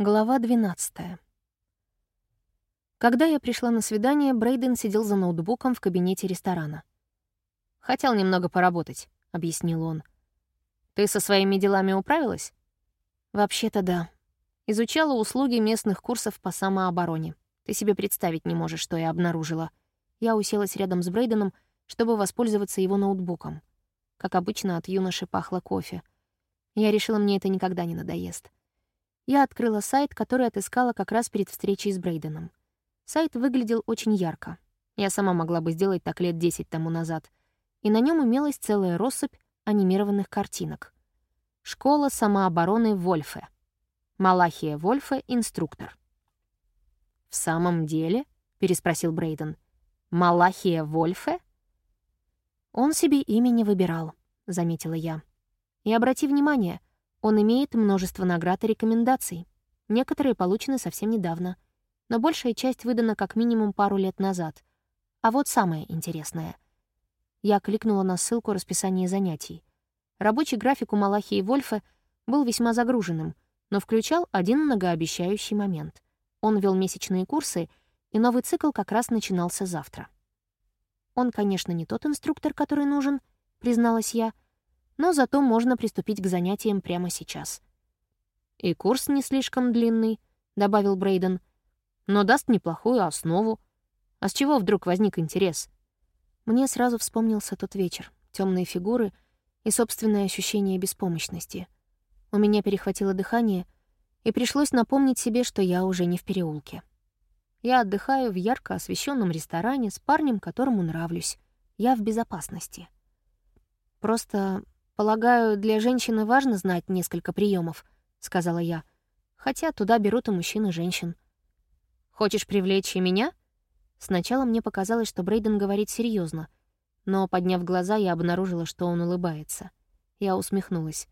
Глава 12. Когда я пришла на свидание, Брейден сидел за ноутбуком в кабинете ресторана. «Хотел немного поработать», — объяснил он. «Ты со своими делами управилась?» «Вообще-то да. Изучала услуги местных курсов по самообороне. Ты себе представить не можешь, что я обнаружила. Я уселась рядом с Брейденом, чтобы воспользоваться его ноутбуком. Как обычно, от юноши пахло кофе. Я решила, мне это никогда не надоест. Я открыла сайт, который отыскала как раз перед встречей с Брейденом. Сайт выглядел очень ярко. Я сама могла бы сделать так лет 10 тому назад. И на нем имелась целая россыпь анимированных картинок. Школа самообороны Вольфе. Малахия Вольфе — инструктор. «В самом деле?» — переспросил Брейден. «Малахия Вольфе?» «Он себе имя не выбирал», — заметила я. «И обрати внимание — он имеет множество наград и рекомендаций. Некоторые получены совсем недавно, но большая часть выдана как минимум пару лет назад. А вот самое интересное. Я кликнула на ссылку расписания занятий. Рабочий график у Малахи и Вольфа был весьма загруженным, но включал один многообещающий момент. Он вел месячные курсы, и новый цикл как раз начинался завтра. Он, конечно, не тот инструктор, который нужен, призналась я, — но зато можно приступить к занятиям прямо сейчас. «И курс не слишком длинный», — добавил Брейден, «но даст неплохую основу. А с чего вдруг возник интерес?» Мне сразу вспомнился тот вечер, темные фигуры и собственное ощущение беспомощности. У меня перехватило дыхание, и пришлось напомнить себе, что я уже не в переулке. Я отдыхаю в ярко освещенном ресторане с парнем, которому нравлюсь. Я в безопасности. Просто «Полагаю, для женщины важно знать несколько приемов, сказала я. «Хотя туда берут и мужчин, и женщин». «Хочешь привлечь и меня?» Сначала мне показалось, что Брейден говорит серьезно, но, подняв глаза, я обнаружила, что он улыбается. Я усмехнулась.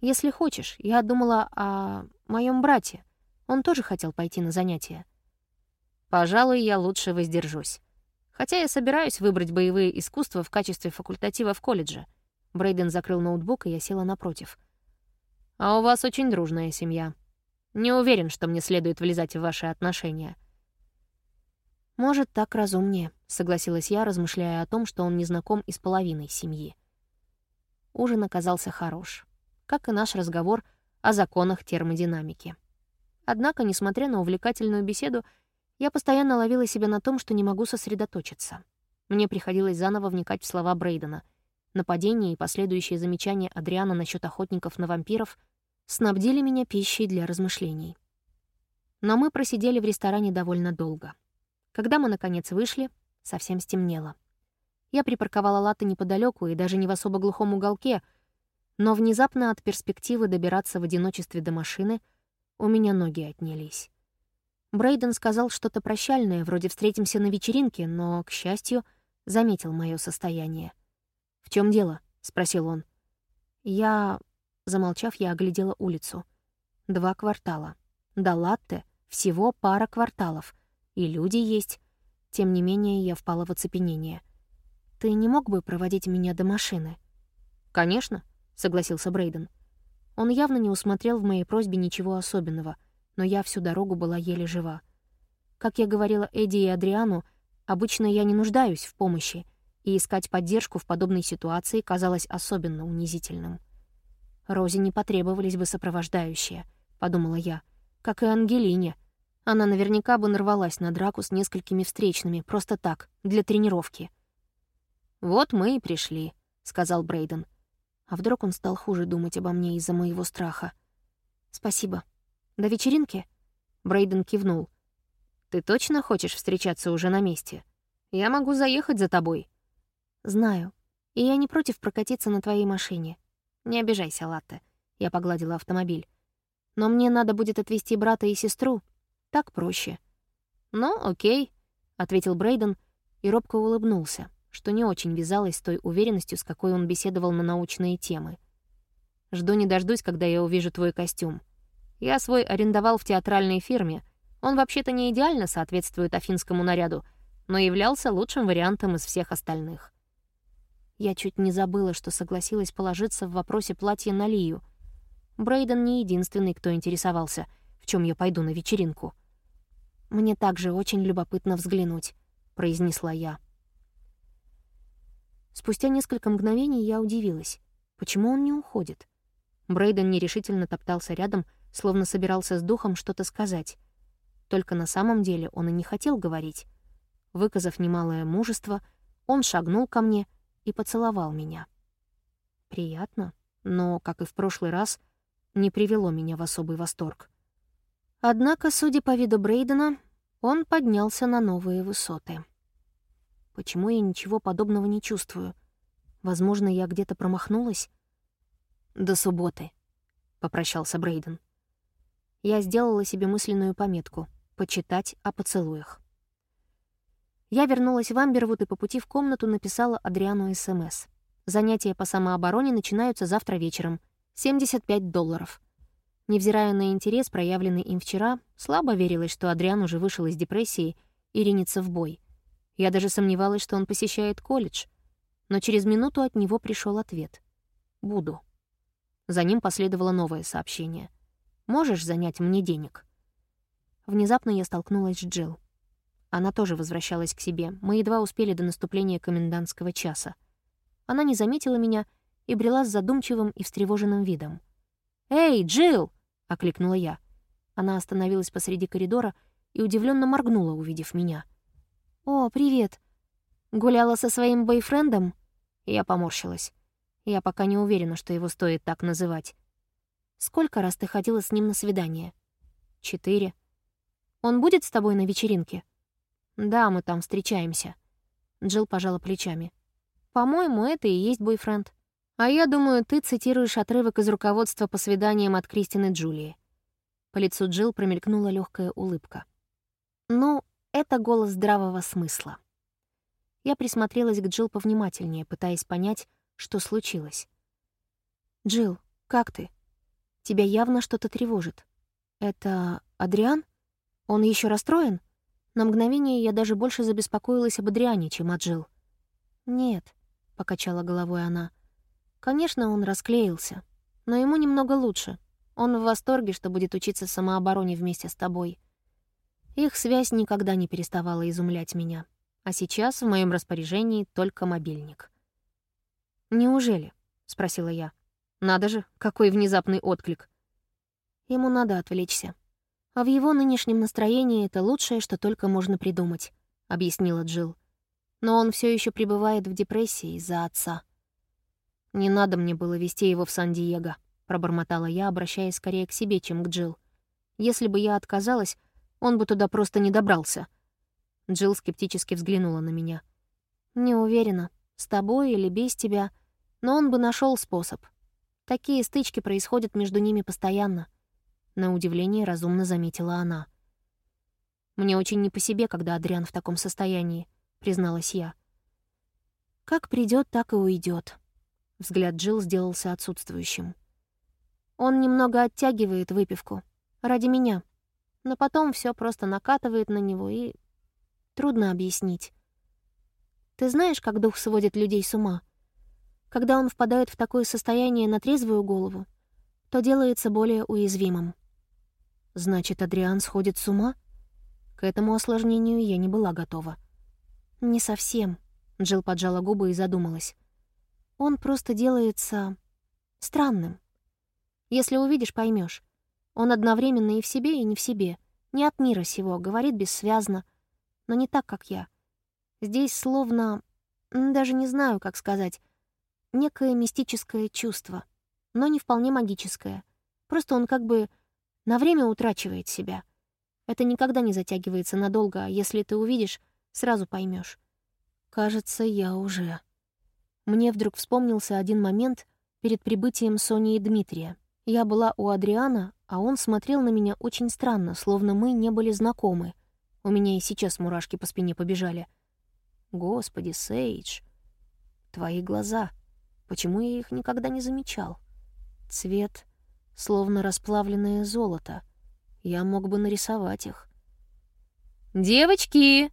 «Если хочешь, я думала о моем брате. Он тоже хотел пойти на занятия». «Пожалуй, я лучше воздержусь. Хотя я собираюсь выбрать боевые искусства в качестве факультатива в колледже». Брейден закрыл ноутбук, и я села напротив. «А у вас очень дружная семья. Не уверен, что мне следует влезать в ваши отношения». «Может, так разумнее», — согласилась я, размышляя о том, что он не знаком и с половиной семьи. Ужин оказался хорош, как и наш разговор о законах термодинамики. Однако, несмотря на увлекательную беседу, я постоянно ловила себя на том, что не могу сосредоточиться. Мне приходилось заново вникать в слова Брейдена — Нападение и последующие замечания Адриана насчет охотников на вампиров снабдили меня пищей для размышлений. Но мы просидели в ресторане довольно долго. Когда мы, наконец, вышли, совсем стемнело. Я припарковала латы неподалеку и даже не в особо глухом уголке, но внезапно от перспективы добираться в одиночестве до машины у меня ноги отнялись. Брейден сказал что-то прощальное, вроде «встретимся на вечеринке», но, к счастью, заметил мое состояние. «В чем дело?» — спросил он. Я... Замолчав, я оглядела улицу. Два квартала. До Латте всего пара кварталов. И люди есть. Тем не менее, я впала в оцепенение. «Ты не мог бы проводить меня до машины?» «Конечно», — согласился Брейден. Он явно не усмотрел в моей просьбе ничего особенного, но я всю дорогу была еле жива. Как я говорила Эдди и Адриану, обычно я не нуждаюсь в помощи — и искать поддержку в подобной ситуации казалось особенно унизительным. Розе не потребовались бы сопровождающие, подумала я, как и Ангелине. Она наверняка бы нарвалась на драку с несколькими встречными, просто так, для тренировки. «Вот мы и пришли», — сказал Брейден. А вдруг он стал хуже думать обо мне из-за моего страха? «Спасибо. До вечеринки?» Брейден кивнул. «Ты точно хочешь встречаться уже на месте? Я могу заехать за тобой». «Знаю. И я не против прокатиться на твоей машине. Не обижайся, Латте». Я погладила автомобиль. «Но мне надо будет отвезти брата и сестру. Так проще». «Ну, окей», — ответил Брейден и робко улыбнулся, что не очень вязалось с той уверенностью, с какой он беседовал на научные темы. «Жду не дождусь, когда я увижу твой костюм. Я свой арендовал в театральной фирме. Он вообще-то не идеально соответствует афинскому наряду, но являлся лучшим вариантом из всех остальных. Я чуть не забыла, что согласилась положиться в вопросе платья на Лию. Брейден не единственный, кто интересовался, в чем я пойду на вечеринку. «Мне также очень любопытно взглянуть», — произнесла я. Спустя несколько мгновений я удивилась. Почему он не уходит? Брейден нерешительно топтался рядом, словно собирался с духом что-то сказать. Только на самом деле он и не хотел говорить. Выказав немалое мужество, он шагнул ко мне и поцеловал меня. Приятно, но, как и в прошлый раз, не привело меня в особый восторг. Однако, судя по виду Брейдена, он поднялся на новые высоты. Почему я ничего подобного не чувствую? Возможно, я где-то промахнулась? До субботы, — попрощался Брейден. Я сделала себе мысленную пометку — почитать о поцелуях. Я вернулась в Амбервуд и по пути в комнату написала Адриану СМС. Занятия по самообороне начинаются завтра вечером. 75 долларов. Невзирая на интерес, проявленный им вчера, слабо верилось, что Адриан уже вышел из депрессии и ринется в бой. Я даже сомневалась, что он посещает колледж. Но через минуту от него пришел ответ. «Буду». За ним последовало новое сообщение. «Можешь занять мне денег?» Внезапно я столкнулась с Джилл. Она тоже возвращалась к себе. Мы едва успели до наступления комендантского часа. Она не заметила меня и брела с задумчивым и встревоженным видом. «Эй, Джилл!» — окликнула я. Она остановилась посреди коридора и удивленно моргнула, увидев меня. «О, привет! Гуляла со своим бойфрендом?» Я поморщилась. Я пока не уверена, что его стоит так называть. «Сколько раз ты ходила с ним на свидание?» «Четыре». «Он будет с тобой на вечеринке?» «Да, мы там встречаемся». Джилл пожала плечами. «По-моему, это и есть бойфренд. А я думаю, ты цитируешь отрывок из руководства по свиданиям от Кристины Джулии». По лицу Джилл промелькнула легкая улыбка. «Ну, это голос здравого смысла». Я присмотрелась к Джилл повнимательнее, пытаясь понять, что случилось. «Джилл, как ты? Тебя явно что-то тревожит. Это Адриан? Он еще расстроен?» На мгновение я даже больше забеспокоилась об Адриане, чем о Джилл. «Нет», — покачала головой она. «Конечно, он расклеился, но ему немного лучше. Он в восторге, что будет учиться самообороне вместе с тобой. Их связь никогда не переставала изумлять меня. А сейчас в моем распоряжении только мобильник». «Неужели?» — спросила я. «Надо же, какой внезапный отклик!» Ему надо отвлечься. А в его нынешнем настроении это лучшее, что только можно придумать», — объяснила Джилл. «Но он все еще пребывает в депрессии из-за отца». «Не надо мне было вести его в Сан-Диего», — пробормотала я, обращаясь скорее к себе, чем к Джилл. «Если бы я отказалась, он бы туда просто не добрался». Джилл скептически взглянула на меня. «Не уверена, с тобой или без тебя, но он бы нашел способ. Такие стычки происходят между ними постоянно. На удивление разумно заметила она. «Мне очень не по себе, когда Адриан в таком состоянии», — призналась я. «Как придет, так и уйдет. Взгляд Джилл сделался отсутствующим. «Он немного оттягивает выпивку. Ради меня. Но потом все просто накатывает на него и... Трудно объяснить. Ты знаешь, как дух сводит людей с ума? Когда он впадает в такое состояние на трезвую голову, то делается более уязвимым. Значит, Адриан сходит с ума? К этому осложнению я не была готова. Не совсем. Джилл поджала губы и задумалась. Он просто делается странным. Если увидишь, поймешь. Он одновременно и в себе, и не в себе. Не от мира сего, говорит бессвязно, но не так, как я. Здесь словно... Даже не знаю, как сказать. Некое мистическое чувство, но не вполне магическое. Просто он как бы на время утрачивает себя. Это никогда не затягивается надолго, а если ты увидишь, сразу поймешь. Кажется, я уже. Мне вдруг вспомнился один момент перед прибытием Сони и Дмитрия. Я была у Адриана, а он смотрел на меня очень странно, словно мы не были знакомы. У меня и сейчас мурашки по спине побежали. Господи, Сейдж, твои глаза. Почему я их никогда не замечал? Цвет словно расплавленное золото. Я мог бы нарисовать их. «Девочки!»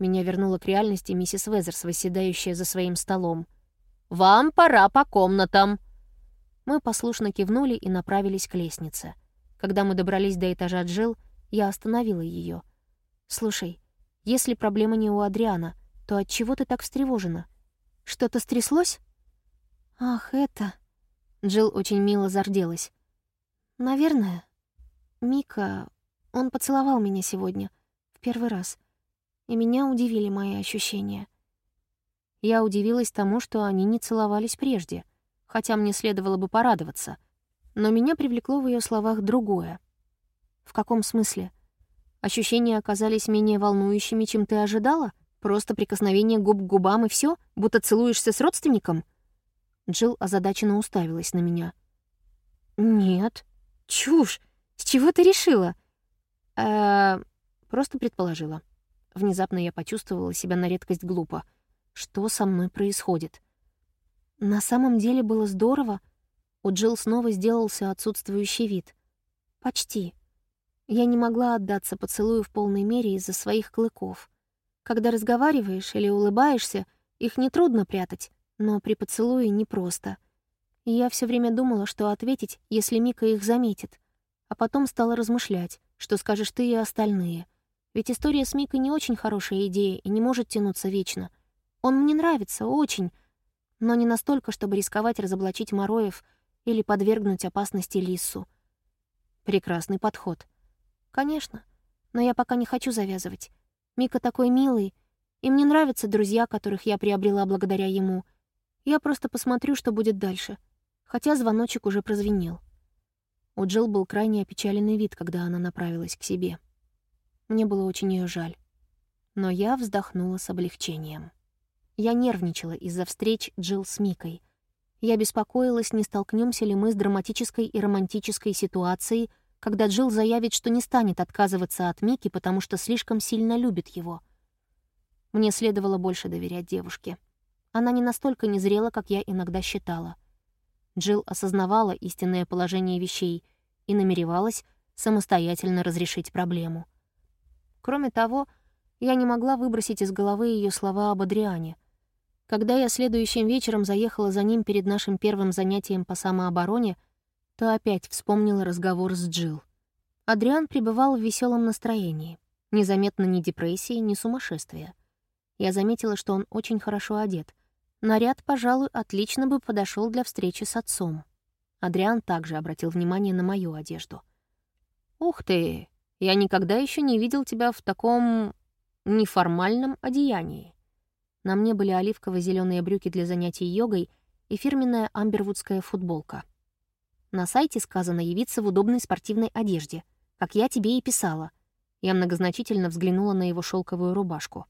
Меня вернула к реальности миссис Везерс, восседающая за своим столом. «Вам пора по комнатам!» Мы послушно кивнули и направились к лестнице. Когда мы добрались до этажа Джилл, я остановила ее. «Слушай, если проблема не у Адриана, то от чего ты так встревожена? Что-то стряслось?» «Ах, это...» Джилл очень мило зарделась. «Наверное. Мика... Он поцеловал меня сегодня. В первый раз. И меня удивили мои ощущения. Я удивилась тому, что они не целовались прежде, хотя мне следовало бы порадоваться. Но меня привлекло в ее словах другое. В каком смысле? Ощущения оказались менее волнующими, чем ты ожидала? Просто прикосновение губ к губам и все, будто целуешься с родственником? Джилл озадаченно уставилась на меня. «Нет. Чушь. С чего ты решила?» «Э-э...» Просто предположила. Внезапно я почувствовала себя на редкость глупо. Что со мной происходит? На самом деле было здорово. У Джилл снова сделался отсутствующий вид. Почти. Я не могла отдаться поцелую в полной мере из-за своих клыков. Когда разговариваешь или улыбаешься, их нетрудно прятать, но при поцелуе непросто. И я все время думала, что ответить, если Мика их заметит. А потом стала размышлять, что скажешь ты и остальные. Ведь история с Микой не очень хорошая идея и не может тянуться вечно. Он мне нравится, очень, но не настолько, чтобы рисковать разоблачить Мороев или подвергнуть опасности Лиссу. Прекрасный подход. Конечно, но я пока не хочу завязывать. Мика такой милый, и мне нравятся друзья, которых я приобрела благодаря ему. Я просто посмотрю, что будет дальше. Хотя звоночек уже прозвенел. У Джилл был крайне опечаленный вид, когда она направилась к себе. Мне было очень ее жаль. Но я вздохнула с облегчением. Я нервничала из-за встреч Джилл с Микой. Я беспокоилась, не столкнемся ли мы с драматической и романтической ситуацией, когда Джилл заявит, что не станет отказываться от Мики, потому что слишком сильно любит его. Мне следовало больше доверять девушке. Она не настолько незрела, как я иногда считала. Джилл осознавала истинное положение вещей и намеревалась самостоятельно разрешить проблему. Кроме того, я не могла выбросить из головы ее слова об Адриане. Когда я следующим вечером заехала за ним перед нашим первым занятием по самообороне — то опять вспомнила разговор с Джилл. Адриан пребывал в веселом настроении. Незаметно ни депрессии, ни сумасшествия. Я заметила, что он очень хорошо одет. Наряд, пожалуй, отлично бы подошел для встречи с отцом. Адриан также обратил внимание на мою одежду. «Ух ты! Я никогда еще не видел тебя в таком... неформальном одеянии». На мне были оливково зеленые брюки для занятий йогой и фирменная амбервудская футболка. На сайте сказано явиться в удобной спортивной одежде, как я тебе и писала. Я многозначительно взглянула на его шелковую рубашку.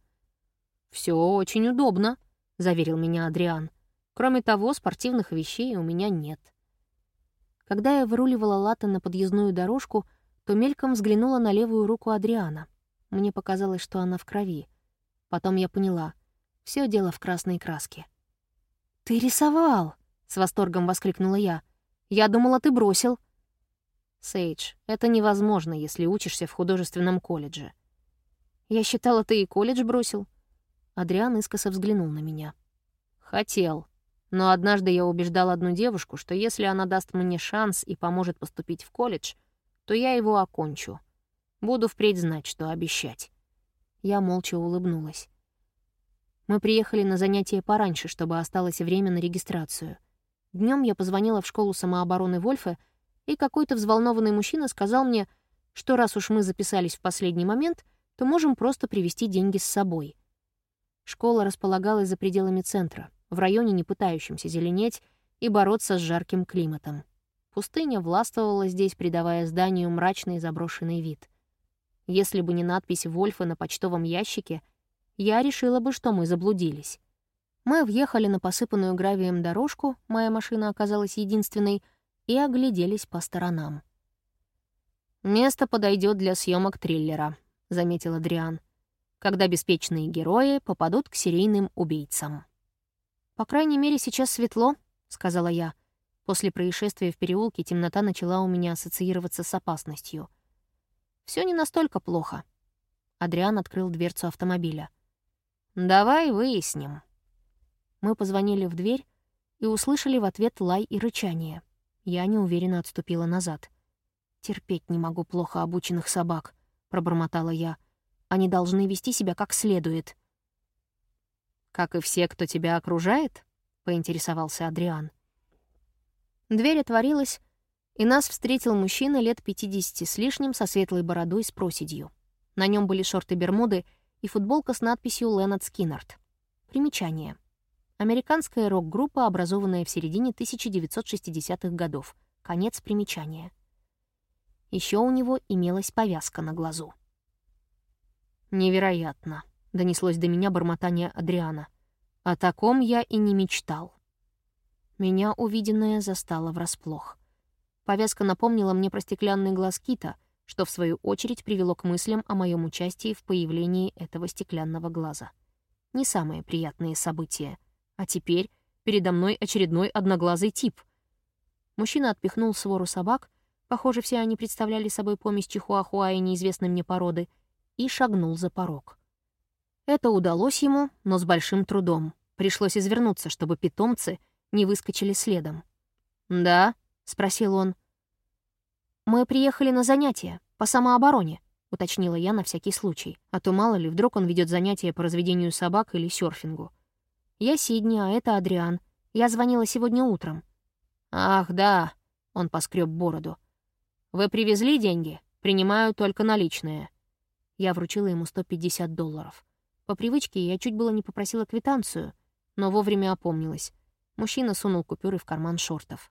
Все очень удобно», — заверил меня Адриан. «Кроме того, спортивных вещей у меня нет». Когда я выруливала латы на подъездную дорожку, то мельком взглянула на левую руку Адриана. Мне показалось, что она в крови. Потом я поняла. все дело в красной краске. «Ты рисовал!» — с восторгом воскликнула я. Я думала, ты бросил». «Сейдж, это невозможно, если учишься в художественном колледже». «Я считала, ты и колледж бросил». Адриан искоса взглянул на меня. «Хотел. Но однажды я убеждал одну девушку, что если она даст мне шанс и поможет поступить в колледж, то я его окончу. Буду впредь знать, что обещать». Я молча улыбнулась. Мы приехали на занятие пораньше, чтобы осталось время на регистрацию — Днем я позвонила в школу самообороны Вольфа, и какой-то взволнованный мужчина сказал мне, что раз уж мы записались в последний момент, то можем просто привезти деньги с собой. Школа располагалась за пределами центра, в районе, не пытающемся зеленеть и бороться с жарким климатом. Пустыня властвовала здесь, придавая зданию мрачный заброшенный вид. Если бы не надпись Вольфа на почтовом ящике, я решила бы, что мы заблудились. Мы въехали на посыпанную гравием дорожку, моя машина оказалась единственной, и огляделись по сторонам. «Место подойдет для съемок триллера», — заметил Адриан, «когда беспечные герои попадут к серийным убийцам». «По крайней мере, сейчас светло», — сказала я. После происшествия в переулке темнота начала у меня ассоциироваться с опасностью. Все не настолько плохо». Адриан открыл дверцу автомобиля. «Давай выясним». Мы позвонили в дверь и услышали в ответ лай и рычание. Я неуверенно отступила назад. «Терпеть не могу плохо обученных собак», — пробормотала я. «Они должны вести себя как следует». «Как и все, кто тебя окружает?» — поинтересовался Адриан. Дверь отворилась, и нас встретил мужчина лет 50 с лишним со светлой бородой с проседью. На нем были шорты-бермуды и футболка с надписью «Леннад Скиннерт». Примечание. Американская рок-группа, образованная в середине 1960-х годов. Конец примечания. Еще у него имелась повязка на глазу. «Невероятно», — донеслось до меня бормотание Адриана. «О таком я и не мечтал». Меня увиденное застало врасплох. Повязка напомнила мне про стеклянный глаз кита, что, в свою очередь, привело к мыслям о моем участии в появлении этого стеклянного глаза. Не самые приятные события. А теперь передо мной очередной одноглазый тип. Мужчина отпихнул свору собак, похоже, все они представляли собой помесь чихуахуа и неизвестной мне породы, и шагнул за порог. Это удалось ему, но с большим трудом. Пришлось извернуться, чтобы питомцы — не выскочили следом. «Да?» — спросил он. «Мы приехали на занятия по самообороне», — уточнила я на всякий случай, а то мало ли, вдруг он ведет занятия по разведению собак или серфингу. «Я Сидни, а это Адриан. Я звонила сегодня утром». «Ах, да», — он поскреб бороду. «Вы привезли деньги? Принимаю только наличные». Я вручила ему 150 долларов. По привычке я чуть было не попросила квитанцию, но вовремя опомнилась. Мужчина сунул купюры в карман шортов.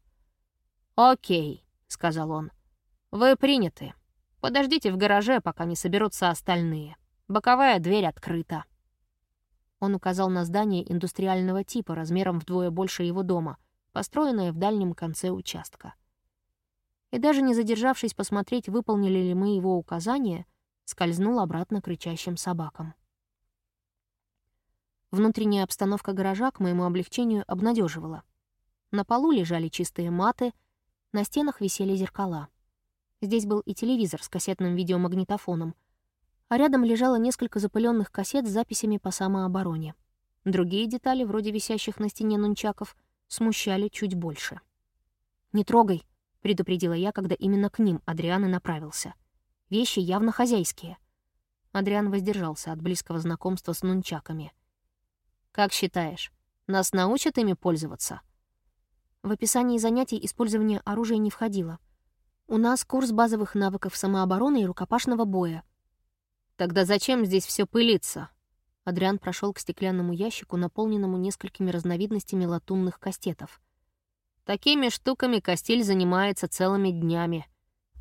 «Окей», — сказал он. «Вы приняты. Подождите в гараже, пока не соберутся остальные. Боковая дверь открыта». Он указал на здание индустриального типа размером вдвое больше его дома, построенное в дальнем конце участка. И даже не задержавшись посмотреть, выполнили ли мы его указания, скользнул обратно к рычащим собакам. Внутренняя обстановка гаража к моему облегчению обнадеживала. На полу лежали чистые маты, на стенах висели зеркала. Здесь был и телевизор с кассетным видеомагнитофоном, а рядом лежало несколько запыленных кассет с записями по самообороне. Другие детали, вроде висящих на стене нунчаков, смущали чуть больше. «Не трогай», — предупредила я, когда именно к ним Адриан и направился. «Вещи явно хозяйские». Адриан воздержался от близкого знакомства с нунчаками — как считаешь, нас научат ими пользоваться?» В описании занятий использование оружия не входило. У нас курс базовых навыков самообороны и рукопашного боя. «Тогда зачем здесь все пылится?» Адриан прошел к стеклянному ящику, наполненному несколькими разновидностями латунных кастетов. «Такими штуками Костель занимается целыми днями.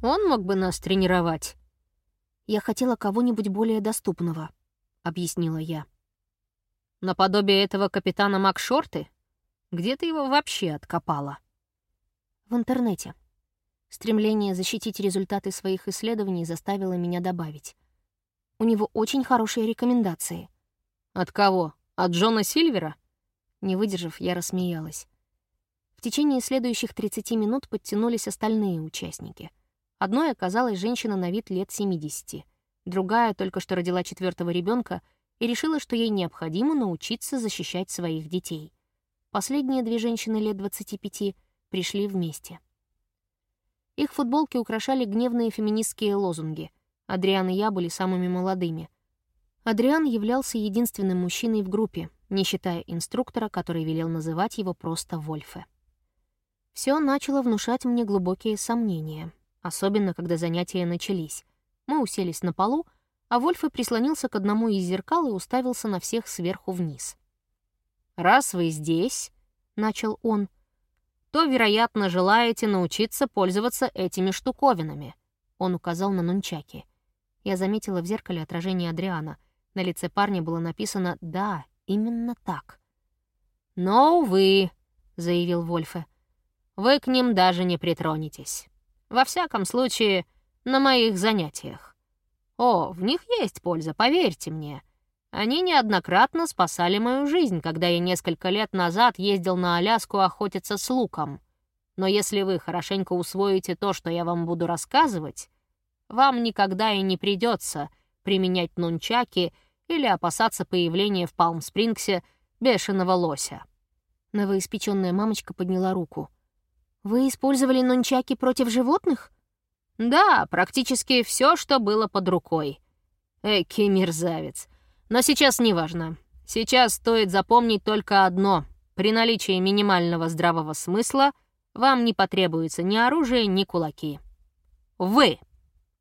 Он мог бы нас тренировать». «Я хотела кого-нибудь более доступного», — объяснила я. Наподобие этого капитана Макшорты? Где ты его вообще откопала? В интернете. Стремление защитить результаты своих исследований заставило меня добавить. У него очень хорошие рекомендации. От кого? От Джона Сильвера? Не выдержав, я рассмеялась. В течение следующих 30 минут подтянулись остальные участники. Одной оказалась женщина на вид лет 70. Другая только что родила четвертого ребенка — и решила, что ей необходимо научиться защищать своих детей. Последние две женщины лет 25 пришли вместе. Их футболки украшали гневные феминистские лозунги. Адриан и я были самыми молодыми. Адриан являлся единственным мужчиной в группе, не считая инструктора, который велел называть его просто Вольфе. Все начало внушать мне глубокие сомнения, особенно когда занятия начались. Мы уселись на полу, а Вольф прислонился к одному из зеркал и уставился на всех сверху вниз. «Раз вы здесь», — начал он, — «то, вероятно, желаете научиться пользоваться этими штуковинами», — он указал на нунчаки. Я заметила в зеркале отражение Адриана. На лице парня было написано «Да, именно так». «Но, увы», — заявил Вольфе, — «вы к ним даже не притронетесь. Во всяком случае, на моих занятиях. О, в них есть польза, поверьте мне. Они неоднократно спасали мою жизнь, когда я несколько лет назад ездил на Аляску охотиться с луком. Но если вы хорошенько усвоите то, что я вам буду рассказывать, вам никогда и не придется применять нунчаки или опасаться появления в Палм-Спрингсе бешеного лося. Новоиспеченная мамочка подняла руку. «Вы использовали нунчаки против животных?» Да, практически все, что было под рукой. Эки мерзавец. Но сейчас не важно. Сейчас стоит запомнить только одно. При наличии минимального здравого смысла вам не потребуется ни оружие, ни кулаки. Вы!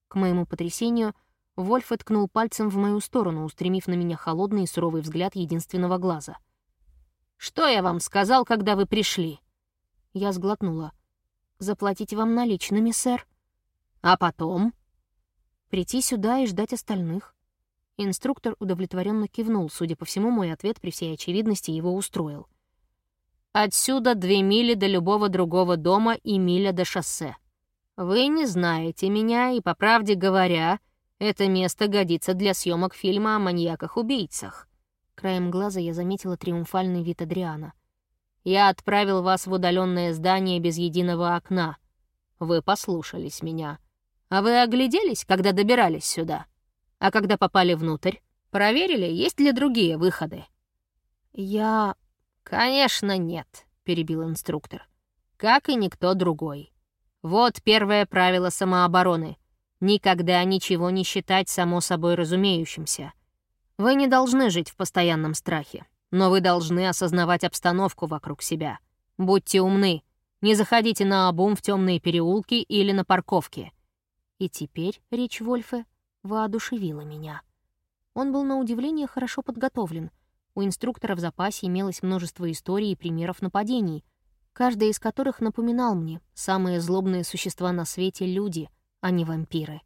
К моему потрясению, Вольф ткнул пальцем в мою сторону, устремив на меня холодный и суровый взгляд единственного глаза. «Что я вам сказал, когда вы пришли?» Я сглотнула. «Заплатить вам наличными, сэр». «А потом?» «Прийти сюда и ждать остальных». Инструктор удовлетворенно кивнул. Судя по всему, мой ответ при всей очевидности его устроил. «Отсюда две мили до любого другого дома и миля до шоссе. Вы не знаете меня, и, по правде говоря, это место годится для съемок фильма о маньяках-убийцах». Краем глаза я заметила триумфальный вид Адриана. «Я отправил вас в удаленное здание без единого окна. Вы послушались меня. А вы огляделись, когда добирались сюда? А когда попали внутрь, проверили, есть ли другие выходы?» «Я...» «Конечно, нет», — перебил инструктор. «Как и никто другой. Вот первое правило самообороны. Никогда ничего не считать само собой разумеющимся. Вы не должны жить в постоянном страхе, но вы должны осознавать обстановку вокруг себя. Будьте умны, не заходите на обум в темные переулки или на парковке. И теперь речь Вольфа воодушевила меня. Он был на удивление хорошо подготовлен. У инструктора в запасе имелось множество историй и примеров нападений — каждый из которых напоминал мне, самые злобные существа на свете — люди, а не вампиры.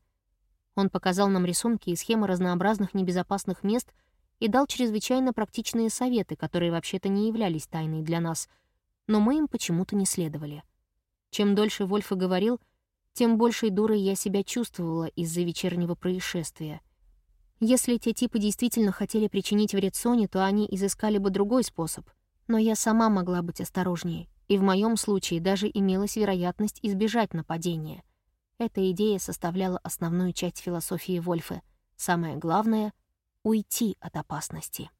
Он показал нам рисунки и схемы разнообразных небезопасных мест и дал чрезвычайно практичные советы, которые вообще-то не являлись тайной для нас, но мы им почему-то не следовали. Чем дольше Вольфа говорил, тем большей дурой я себя чувствовала из-за вечернего происшествия. Если те типы действительно хотели причинить вред Соне, то они изыскали бы другой способ. Но я сама могла быть осторожнее и в моем случае даже имелась вероятность избежать нападения. Эта идея составляла основную часть философии Вольфа. Самое главное — уйти от опасности.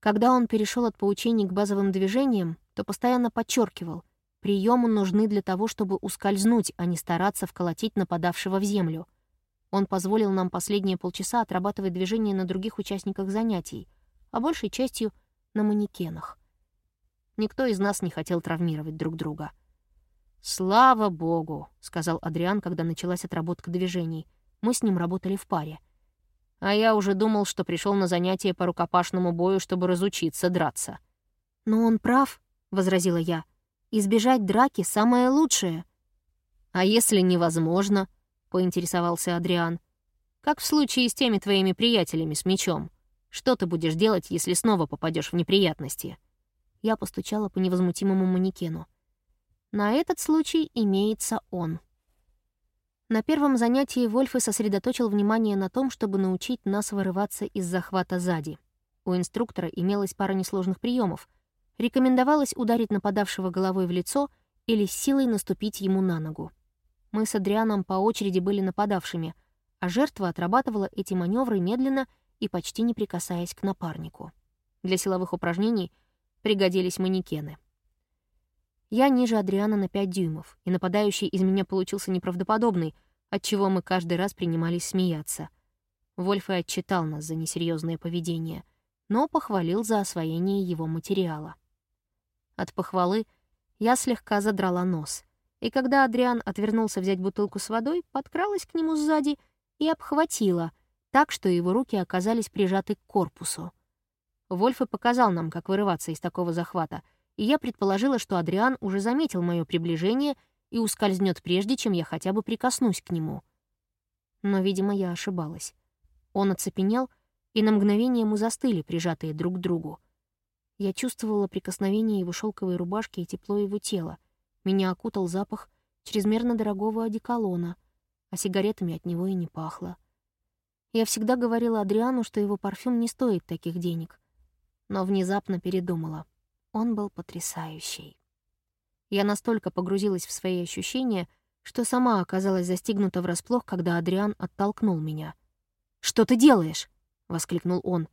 Когда он перешел от поучений к базовым движениям, то постоянно подчеркивал, приемы нужны для того, чтобы ускользнуть, а не стараться вколотить нападавшего в землю. Он позволил нам последние полчаса отрабатывать движения на других участниках занятий, а большей частью — на манекенах. Никто из нас не хотел травмировать друг друга. «Слава богу», — сказал Адриан, когда началась отработка движений. Мы с ним работали в паре. А я уже думал, что пришел на занятие по рукопашному бою, чтобы разучиться драться. «Но он прав», — возразила я. «Избежать драки — самое лучшее». «А если невозможно?» — поинтересовался Адриан. «Как в случае с теми твоими приятелями с мечом. Что ты будешь делать, если снова попадешь в неприятности?» Я постучала по невозмутимому манекену. На этот случай имеется он. На первом занятии Вольфы сосредоточил внимание на том, чтобы научить нас вырываться из захвата сзади. У инструктора имелась пара несложных приемов. Рекомендовалось ударить нападавшего головой в лицо или силой наступить ему на ногу. Мы с Адрианом по очереди были нападавшими, а жертва отрабатывала эти маневры медленно и почти не прикасаясь к напарнику. Для силовых упражнений — пригодились манекены. Я ниже Адриана на 5 дюймов, и нападающий из меня получился неправдоподобный, отчего мы каждый раз принимались смеяться. Вольф и отчитал нас за несерьезное поведение, но похвалил за освоение его материала. От похвалы я слегка задрала нос, и когда Адриан отвернулся взять бутылку с водой, подкралась к нему сзади и обхватила, так что его руки оказались прижаты к корпусу. Вольф и показал нам, как вырываться из такого захвата, и я предположила, что Адриан уже заметил мое приближение и ускользнет прежде, чем я хотя бы прикоснусь к нему. Но, видимо, я ошибалась. Он оцепенел, и на мгновение мы застыли, прижатые друг к другу. Я чувствовала прикосновение его шелковой рубашки и тепло его тела. Меня окутал запах чрезмерно дорогого одеколона, а сигаретами от него и не пахло. Я всегда говорила Адриану, что его парфюм не стоит таких денег но внезапно передумала. Он был потрясающий. Я настолько погрузилась в свои ощущения, что сама оказалась застигнута врасплох, когда Адриан оттолкнул меня. «Что ты делаешь?» — воскликнул он.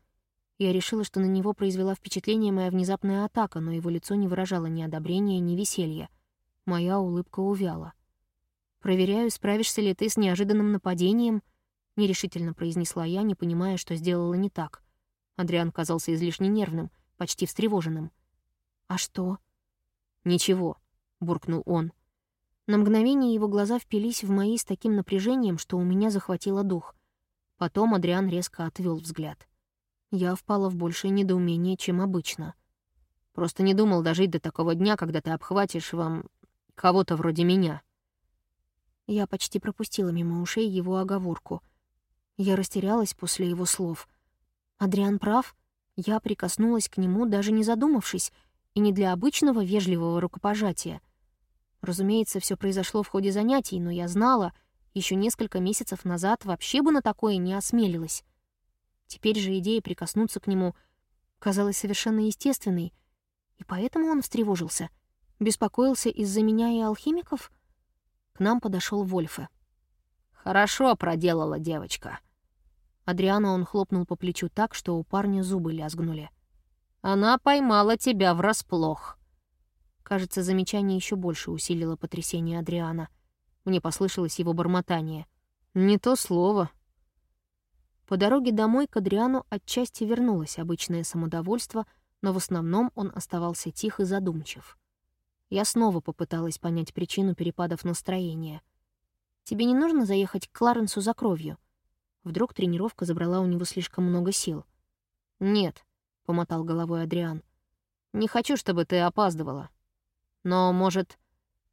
Я решила, что на него произвела впечатление моя внезапная атака, но его лицо не выражало ни одобрения, ни веселья. Моя улыбка увяла. «Проверяю, справишься ли ты с неожиданным нападением», — нерешительно произнесла я, не понимая, что сделала не так. Адриан казался излишне нервным, почти встревоженным. «А что?» «Ничего», — буркнул он. На мгновение его глаза впились в мои с таким напряжением, что у меня захватило дух. Потом Адриан резко отвел взгляд. Я впала в большее недоумение, чем обычно. Просто не думал дожить до такого дня, когда ты обхватишь вам кого-то вроде меня. Я почти пропустила мимо ушей его оговорку. Я растерялась после его слов. Адриан прав. Я прикоснулась к нему, даже не задумавшись, и не для обычного вежливого рукопожатия. Разумеется, все произошло в ходе занятий, но я знала, еще несколько месяцев назад вообще бы на такое не осмелилась. Теперь же идея прикоснуться к нему казалась совершенно естественной, и поэтому он встревожился. Беспокоился из-за меня и алхимиков? К нам подошел Вольфе. «Хорошо проделала девочка». Адриана он хлопнул по плечу так, что у парня зубы лязгнули. Она поймала тебя врасплох». Кажется, замечание еще больше усилило потрясение Адриана. Мне послышалось его бормотание. «Не то слово». По дороге домой к Адриану отчасти вернулось обычное самодовольство, но в основном он оставался тих и задумчив. Я снова попыталась понять причину перепадов настроения. «Тебе не нужно заехать к Кларенсу за кровью?» Вдруг тренировка забрала у него слишком много сил. «Нет», — помотал головой Адриан. «Не хочу, чтобы ты опаздывала. Но, может,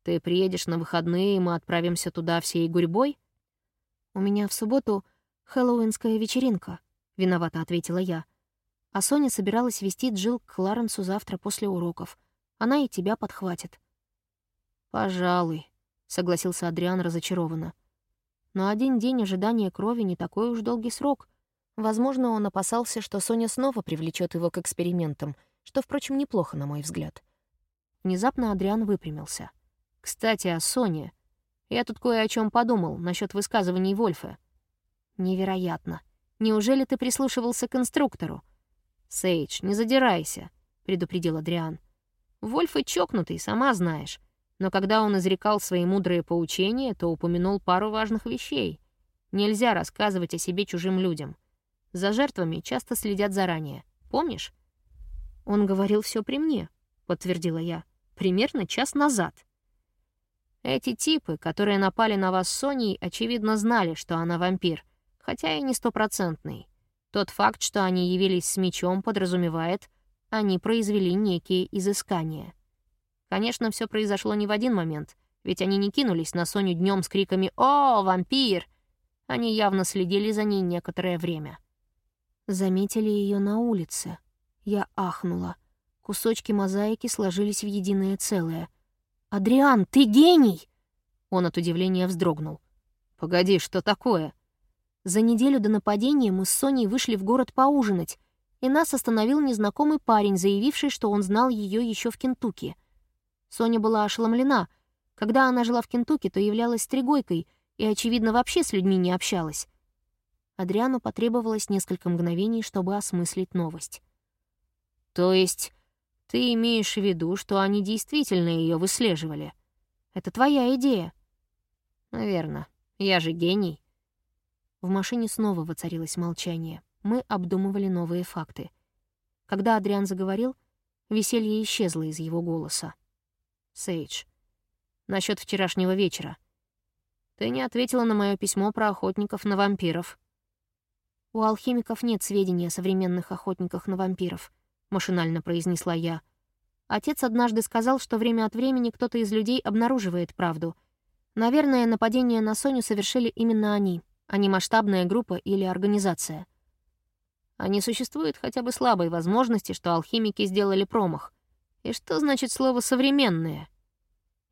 ты приедешь на выходные, и мы отправимся туда всей гурьбой?» «У меня в субботу хэллоуинская вечеринка», — виновато ответила я. «А Соня собиралась вести Джилл к Кларенсу завтра после уроков. Она и тебя подхватит». «Пожалуй», — согласился Адриан разочарованно. «Но один день ожидания крови не такой уж долгий срок. Возможно, он опасался, что Соня снова привлечет его к экспериментам, что, впрочем, неплохо, на мой взгляд. Внезапно Адриан выпрямился. «Кстати, о Соне. Я тут кое о чем подумал насчет высказываний Вольфа». «Невероятно. Неужели ты прислушивался к инструктору?» «Сейдж, не задирайся», — предупредил Адриан. «Вольф и чокнутый, сама знаешь. Но когда он изрекал свои мудрые поучения, то упомянул пару важных вещей. Нельзя рассказывать о себе чужим людям. За жертвами часто следят заранее. Помнишь? Он говорил все при мне, подтвердила я. Примерно час назад. Эти типы, которые напали на вас с Соней, очевидно знали, что она вампир, хотя и не стопроцентный. Тот факт, что они явились с мечом, подразумевает, они произвели некие изыскания. Конечно, все произошло не в один момент, ведь они не кинулись на Соню днем с криками «О, вампир!». Они явно следили за ней некоторое время. Заметили ее на улице. Я ахнула. Кусочки мозаики сложились в единое целое. «Адриан, ты гений!» Он от удивления вздрогнул. «Погоди, что такое?» За неделю до нападения мы с Соней вышли в город поужинать, и нас остановил незнакомый парень, заявивший, что он знал ее еще в Кентукки. Соня была ошеломлена. Когда она жила в Кентукки, то являлась стригойкой и, очевидно, вообще с людьми не общалась. Адриану потребовалось несколько мгновений, чтобы осмыслить новость. «То есть ты имеешь в виду, что они действительно ее выслеживали? Это твоя идея?» «Наверно. Я же гений». В машине снова воцарилось молчание. Мы обдумывали новые факты. Когда Адриан заговорил, веселье исчезло из его голоса. «Сейдж, насчет вчерашнего вечера. Ты не ответила на мое письмо про охотников на вампиров». «У алхимиков нет сведений о современных охотниках на вампиров», — машинально произнесла я. Отец однажды сказал, что время от времени кто-то из людей обнаруживает правду. Наверное, нападение на Соню совершили именно они, а не масштабная группа или организация. А не существует хотя бы слабой возможности, что алхимики сделали промах. И что значит слово «современные»?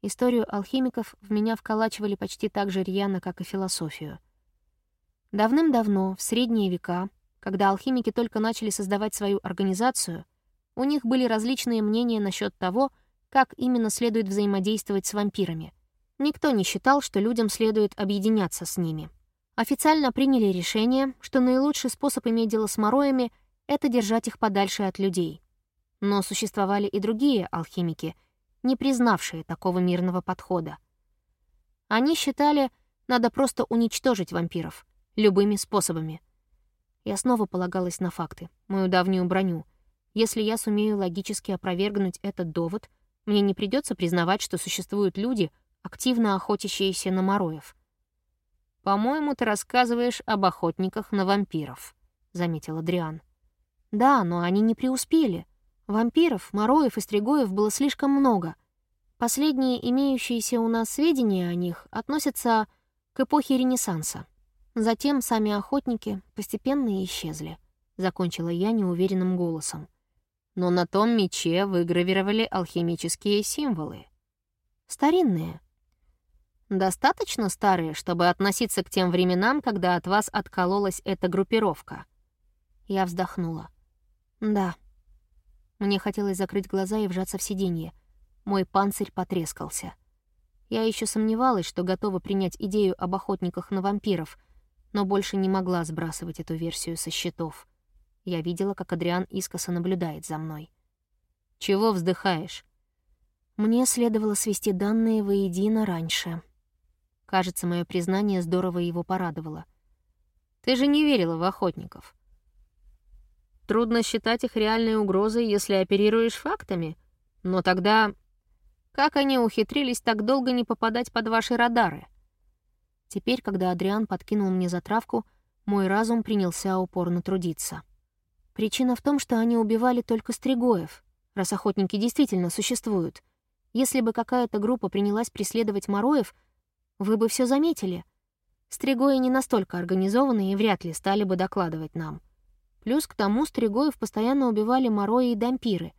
Историю алхимиков в меня вколачивали почти так же рьяно, как и философию. Давным-давно, в средние века, когда алхимики только начали создавать свою организацию, у них были различные мнения насчет того, как именно следует взаимодействовать с вампирами. Никто не считал, что людям следует объединяться с ними. Официально приняли решение, что наилучший способ иметь дело с мороями — это держать их подальше от людей. Но существовали и другие алхимики, не признавшие такого мирного подхода. Они считали, надо просто уничтожить вампиров. Любыми способами. Я снова полагалась на факты, мою давнюю броню. Если я сумею логически опровергнуть этот довод, мне не придется признавать, что существуют люди, активно охотящиеся на мороев. «По-моему, ты рассказываешь об охотниках на вампиров», — заметил Адриан. «Да, но они не преуспели. Вампиров, мороев и стригоев было слишком много. Последние имеющиеся у нас сведения о них относятся к эпохе Ренессанса. Затем сами охотники постепенно исчезли», — закончила я неуверенным голосом. «Но на том мече выгравировали алхимические символы». «Старинные», Достаточно старые, чтобы относиться к тем временам, когда от вас откололась эта группировка. Я вздохнула. Да. Мне хотелось закрыть глаза и вжаться в сиденье. Мой панцирь потрескался. Я еще сомневалась, что готова принять идею об охотниках на вампиров, но больше не могла сбрасывать эту версию со счетов. Я видела, как Адриан искоса наблюдает за мной. «Чего вздыхаешь?» Мне следовало свести данные воедино раньше. Кажется, мое признание здорово его порадовало. «Ты же не верила в охотников. Трудно считать их реальной угрозой, если оперируешь фактами. Но тогда как они ухитрились так долго не попадать под ваши радары?» Теперь, когда Адриан подкинул мне затравку, мой разум принялся упорно трудиться. Причина в том, что они убивали только стригоев, раз охотники действительно существуют. Если бы какая-то группа принялась преследовать мороев — вы бы все заметили. Стригои не настолько организованы и вряд ли стали бы докладывать нам. Плюс к тому Стригоев постоянно убивали морои и дампиры.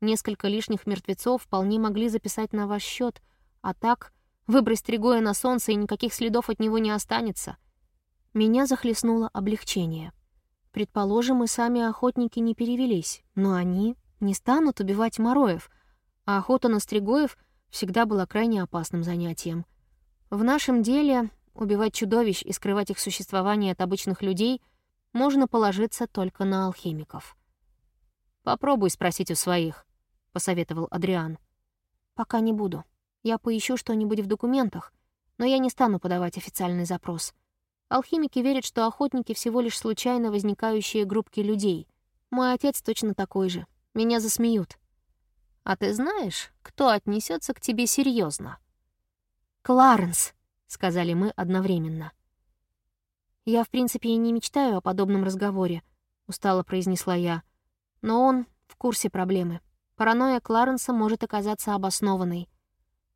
Несколько лишних мертвецов вполне могли записать на ваш счет, а так выбрось Стригоя на солнце, и никаких следов от него не останется. Меня захлестнуло облегчение. Предположим, и сами охотники не перевелись, но они не станут убивать мороев, а охота на Стригоев всегда была крайне опасным занятием — в нашем деле убивать чудовищ и скрывать их существование от обычных людей можно положиться только на алхимиков. «Попробуй спросить у своих», — посоветовал Адриан. «Пока не буду. Я поищу что-нибудь в документах, но я не стану подавать официальный запрос. Алхимики верят, что охотники всего лишь случайно возникающие группки людей. Мой отец точно такой же. Меня засмеют». «А ты знаешь, кто отнесется к тебе серьезно? «Кларенс», — сказали мы одновременно. «Я, в принципе, и не мечтаю о подобном разговоре», — устало произнесла я. «Но он в курсе проблемы. Паранойя Кларенса может оказаться обоснованной.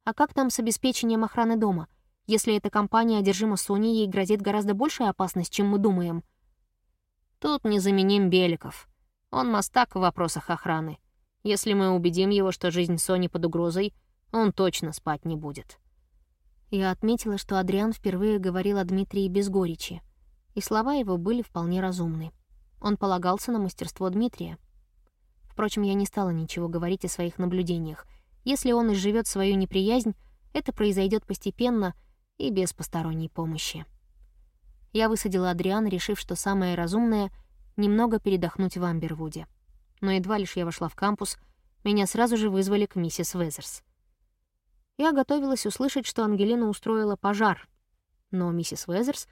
А как там с обеспечением охраны дома? Если эта компания одержима Соней, ей грозит гораздо большая опасность, чем мы думаем». «Тут незаменим Беликов. Он мастак в вопросах охраны. Если мы убедим его, что жизнь Сони под угрозой, он точно спать не будет». Я отметила, что Адриан впервые говорил о Дмитрии без горечи, и слова его были вполне разумны. Он полагался на мастерство Дмитрия. Впрочем, я не стала ничего говорить о своих наблюдениях. Если он изживет свою неприязнь, это произойдет постепенно и без посторонней помощи. Я высадила Адриана, решив, что самое разумное — немного передохнуть в Амбервуде. Но едва лишь я вошла в кампус, меня сразу же вызвали к миссис Везерс. Я готовилась услышать, что Ангелина устроила пожар. Но миссис Уэзерс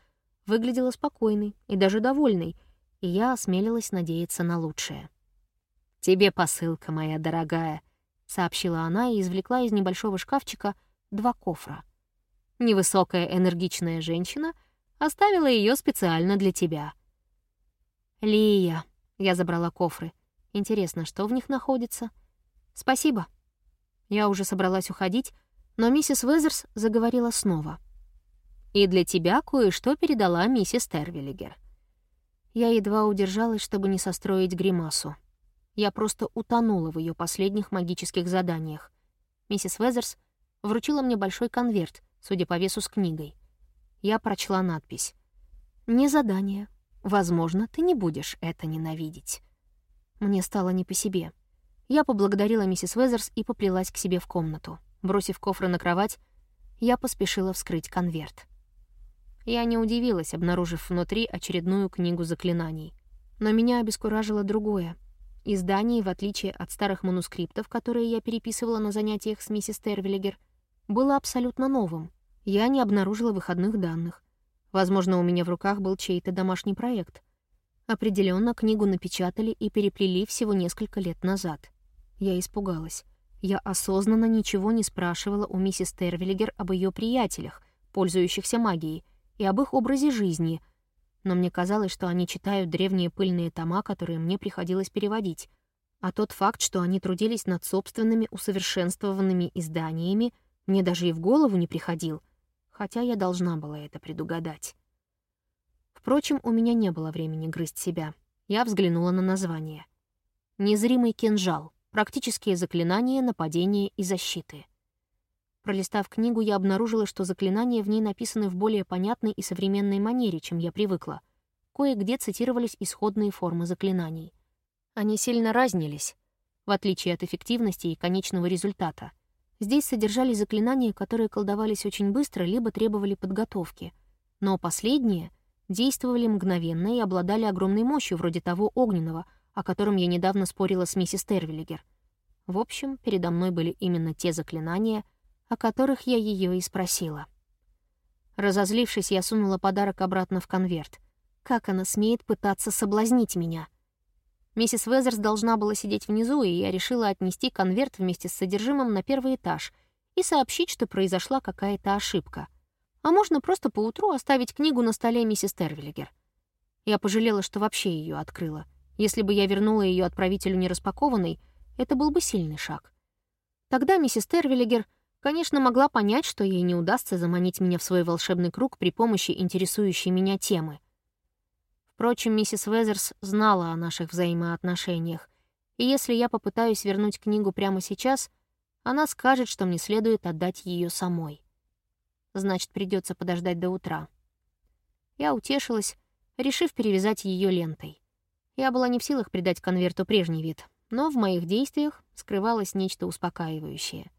выглядела спокойной и даже довольной, и я осмелилась надеяться на лучшее. «Тебе посылка, моя дорогая», — сообщила она и извлекла из небольшого шкафчика два кофра. Невысокая энергичная женщина оставила ее специально для тебя. «Лия», — я забрала кофры. «Интересно, что в них находится?» «Спасибо». Я уже собралась уходить, но миссис Везерс заговорила снова. «И для тебя кое-что передала миссис Тервиллигер». Я едва удержалась, чтобы не состроить гримасу. Я просто утонула в ее последних магических заданиях. Миссис Везерс вручила мне большой конверт, судя по весу с книгой. Я прочла надпись. «Не задание. Возможно, ты не будешь это ненавидеть». Мне стало не по себе. Я поблагодарила миссис Везерс и поплелась к себе в комнату. Бросив кофры на кровать, я поспешила вскрыть конверт. Я не удивилась, обнаружив внутри очередную книгу заклинаний. Но меня обескуражило другое. Издание, в отличие от старых манускриптов, которые я переписывала на занятиях с миссис Тервиллигер, было абсолютно новым. Я не обнаружила выходных данных. Возможно, у меня в руках был чей-то домашний проект. Определенно, книгу напечатали и переплели всего несколько лет назад. Я испугалась. Я осознанно ничего не спрашивала у миссис Тервиллигер об ее приятелях, пользующихся магией, и об их образе жизни, но мне казалось, что они читают древние пыльные тома, которые мне приходилось переводить. А тот факт, что они трудились над собственными усовершенствованными изданиями, мне даже и в голову не приходил, хотя я должна была это предугадать. Впрочем, у меня не было времени грызть себя. Я взглянула на название. «Незримый кинжал. Практические заклинания нападения и защиты». Пролистав книгу, я обнаружила, что заклинания в ней написаны в более понятной и современной манере, чем я привыкла. Кое-где цитировались исходные формы заклинаний. Они сильно разнились, в отличие от эффективности и конечного результата. Здесь содержались заклинания, которые колдовались очень быстро, либо требовали подготовки. Но последние действовали мгновенно и обладали огромной мощью, вроде того огненного, о котором я недавно спорила с миссис Тервиллигер. В общем, передо мной были именно те заклинания — о которых я ее и спросила. Разозлившись, я сунула подарок обратно в конверт. Как она смеет пытаться соблазнить меня? Миссис Везерс должна была сидеть внизу, и я решила отнести конверт вместе с содержимым на первый этаж и сообщить, что произошла какая-то ошибка. А можно просто поутру оставить книгу на столе миссис Тервиллигер. Я пожалела, что вообще ее открыла. Если бы я вернула ее отправителю нераспакованной, это был бы сильный шаг. Тогда миссис Тервиллигер Конечно, могла понять, что ей не удастся заманить меня в свой волшебный круг при помощи интересующей меня темы. Впрочем, миссис Везерс знала о наших взаимоотношениях, и если я попытаюсь вернуть книгу прямо сейчас, она скажет, что мне следует отдать ее самой. Значит, придется подождать до утра. Я утешилась, решив перевязать ее лентой. Я была не в силах придать конверту прежний вид, но в моих действиях скрывалось нечто успокаивающее —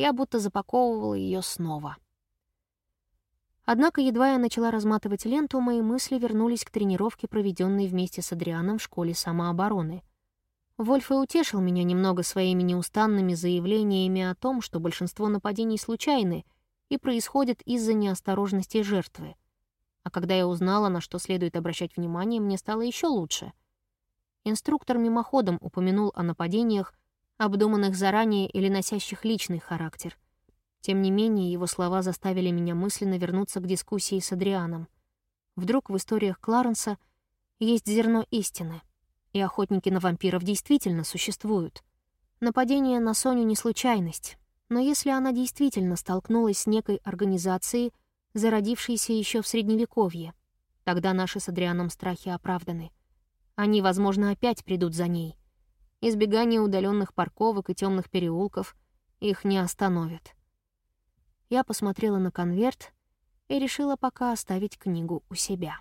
я будто запаковывала ее снова. Однако едва я начала разматывать ленту, мои мысли вернулись к тренировке, проведенной вместе с Адрианом в школе самообороны. Вольф и утешил меня немного своими неустанными заявлениями о том, что большинство нападений случайны и происходят из-за неосторожности жертвы. А когда я узнала, на что следует обращать внимание, мне стало еще лучше. Инструктор мимоходом упомянул о нападениях, обдуманных заранее или носящих личный характер. Тем не менее, его слова заставили меня мысленно вернуться к дискуссии с Адрианом. Вдруг в историях Кларенса есть зерно истины, и охотники на вампиров действительно существуют. Нападение на Соню не случайность, но если она действительно столкнулась с некой организацией, зародившейся еще в Средневековье, тогда наши с Адрианом страхи оправданы. Они, возможно, опять придут за ней — Избегание удаленных парковок и темных переулков их не остановит. Я посмотрела на конверт и решила пока оставить книгу у себя.